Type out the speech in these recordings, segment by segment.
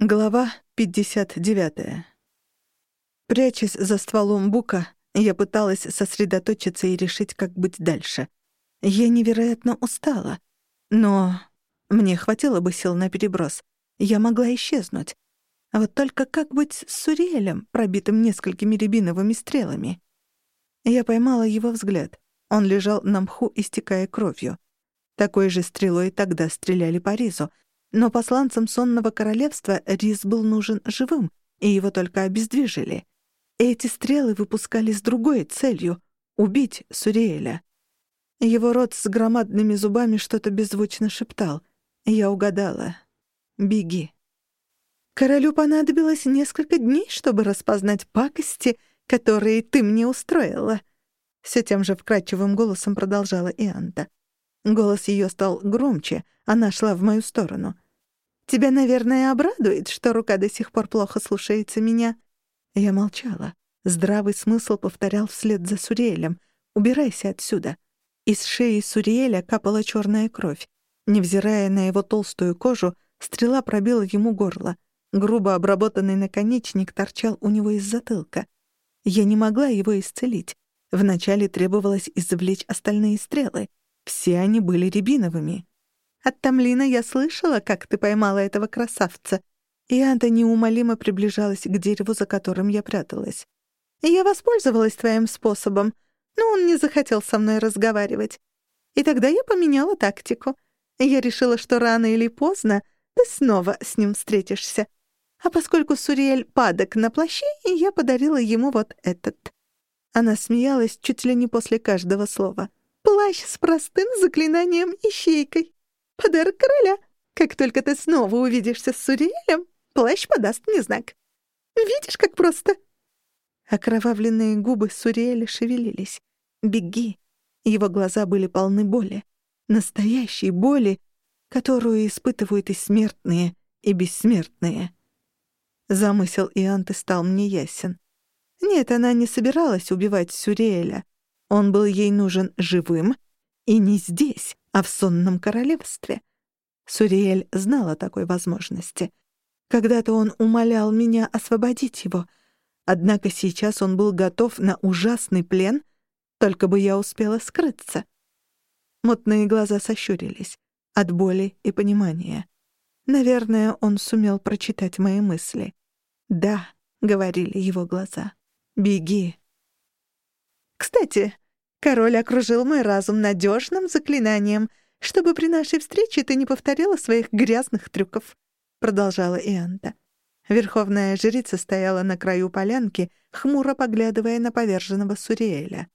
Глава 59. Прячась за стволом бука, я пыталась сосредоточиться и решить, как быть дальше. Я невероятно устала, но мне хватило бы сил на переброс. Я могла исчезнуть. А вот только как быть с Суриэлем, пробитым несколькими рябиновыми стрелами? Я поймала его взгляд. Он лежал на мху, истекая кровью. Такой же стрелой тогда стреляли по Ризу — но посланцам сонного королевства Рис был нужен живым, и его только обездвижили. Эти стрелы выпускали с другой целью — убить Суриэля. Его рот с громадными зубами что-то беззвучно шептал. Я угадала. «Беги». Королю понадобилось несколько дней, чтобы распознать пакости, которые ты мне устроила. Все тем же вкрадчивым голосом продолжала Ианта. Голос ее стал громче, она шла в мою сторону. «Тебя, наверное, обрадует, что рука до сих пор плохо слушается меня». Я молчала. Здравый смысл повторял вслед за Суриэлем. «Убирайся отсюда». Из шеи Суриэля капала черная кровь. Невзирая на его толстую кожу, стрела пробила ему горло. Грубо обработанный наконечник торчал у него из затылка. Я не могла его исцелить. Вначале требовалось извлечь остальные стрелы. Все они были рябиновыми. От Тамлина я слышала, как ты поймала этого красавца. И Анда неумолимо приближалась к дереву, за которым я пряталась. Я воспользовалась твоим способом, но он не захотел со мной разговаривать. И тогда я поменяла тактику. Я решила, что рано или поздно ты снова с ним встретишься. А поскольку Суриэль падок на плаще, я подарила ему вот этот. Она смеялась чуть ли не после каждого слова. Плащ с простым заклинанием ищейкой. Подарок короля. Как только ты снова увидишься с Суриэлем, плащ подаст мне знак. Видишь, как просто?» Окровавленные губы Суриэля шевелились. «Беги!» Его глаза были полны боли. Настоящей боли, которую испытывают и смертные, и бессмертные. Замысел Ианты стал мне ясен. Нет, она не собиралась убивать Сюриэля. Он был ей нужен живым, и не здесь, а в сонном королевстве. Суриэль знала такой возможности. Когда-то он умолял меня освободить его, однако сейчас он был готов на ужасный плен, только бы я успела скрыться. Мутные глаза сощурились от боли и понимания. Наверное, он сумел прочитать мои мысли. «Да», — говорили его глаза, — «беги, кстати, король окружил мой разум надежным заклинанием, чтобы при нашей встрече ты не повторила своих грязных трюков», — продолжала Ианта. Верховная жрица стояла на краю полянки, хмуро поглядывая на поверженного Суриэля.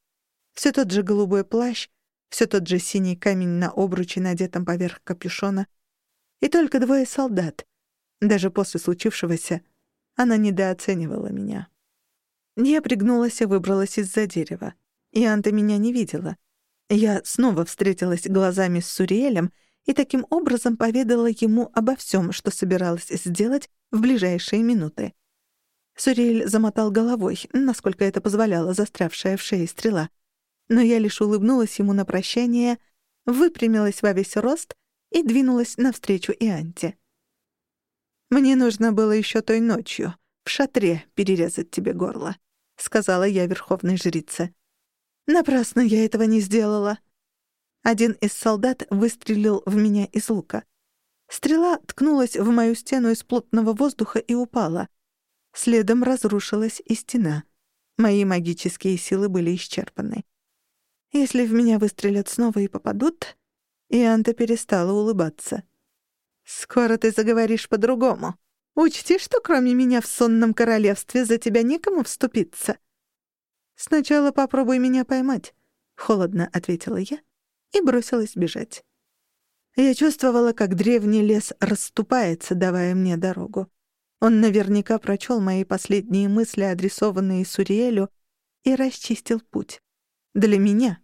Все тот же голубой плащ, все тот же синий камень на обруче, надетом поверх капюшона. И только двое солдат. Даже после случившегося она недооценивала меня. Я пригнулась и выбралась из-за дерева. Ианта меня не видела. Я снова встретилась глазами с Суриэлем и таким образом поведала ему обо всем, что собиралась сделать в ближайшие минуты. Суриэль замотал головой, насколько это позволяла застрявшая в шее стрела. Но я лишь улыбнулась ему на прощание, выпрямилась во весь рост и двинулась навстречу Ианте. «Мне нужно было еще той ночью в шатре перерезать тебе горло», — сказала я верховной жрице. «Напрасно я этого не сделала». Один из солдат выстрелил в меня из лука. Стрела ткнулась в мою стену из плотного воздуха и упала. Следом разрушилась и стена. Мои магические силы были исчерпаны. Если в меня выстрелят снова и попадут... Ианта перестала улыбаться. «Скоро ты заговоришь по-другому», Учти, что кроме меня в сонном королевстве за тебя некому вступиться. Сначала попробуй меня поймать, холодно ответила я и бросилась бежать. Я чувствовала, как древний лес расступается, давая мне дорогу. Он наверняка прочел мои последние мысли, адресованные Суриэлю, и расчистил путь. Для меня,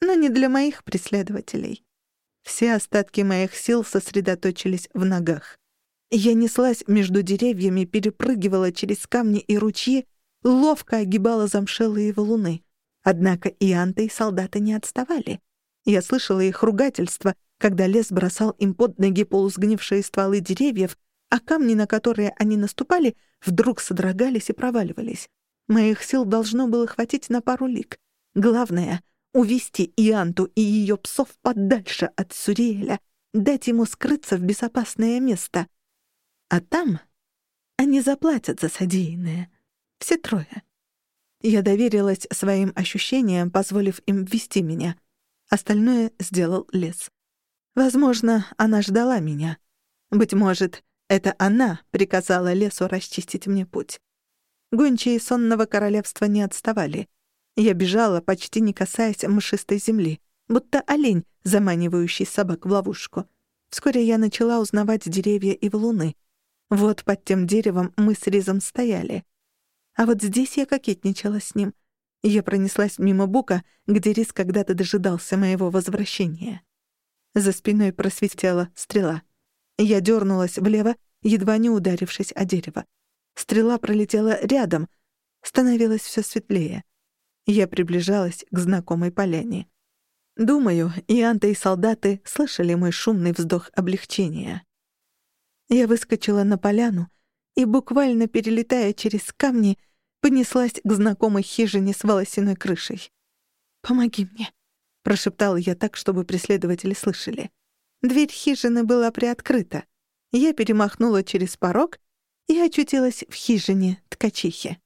но не для моих преследователей. Все остатки моих сил сосредоточились в ногах. Я неслась между деревьями, перепрыгивала через камни и ручьи, ловко огибала замшелые валуны. Однако и Анта, и солдаты не отставали. Я слышала их ругательства, когда лес бросал им под ноги полусгнившие стволы деревьев, а камни, на которые они наступали, вдруг содрогались и проваливались. Моих сил должно было хватить на пару лик. Главное — увести Ианту и ее псов подальше от Суриэля, дать ему скрыться в безопасное место. А там они заплатят за содеянное. Все трое. Я доверилась своим ощущениям, позволив им вести меня. Остальное сделал лес. Возможно, она ждала меня. Быть может, это она приказала лесу расчистить мне путь. Гончие сонного королевства не отставали. Я бежала, почти не касаясь мшистой земли, будто олень, заманивающий собак в ловушку. Вскоре я начала узнавать деревья и валуны. Вот под тем деревом мы с Ризом стояли. А вот здесь я кокетничала с ним. Я пронеслась мимо бука, где Риз когда-то дожидался моего возвращения. За спиной просветела стрела. Я дернулась влево, едва не ударившись о дерево. Стрела пролетела рядом. Становилось все светлее. Я приближалась к знакомой поляне. Думаю, и Анта, и солдаты слышали мой шумный вздох облегчения. Я выскочила на поляну и, буквально перелетая через камни, понеслась к знакомой хижине с волосяной крышей. «Помоги мне», — прошептала я так, чтобы преследователи слышали. Дверь хижины была приоткрыта. Я перемахнула через порог и очутилась в хижине ткачихи.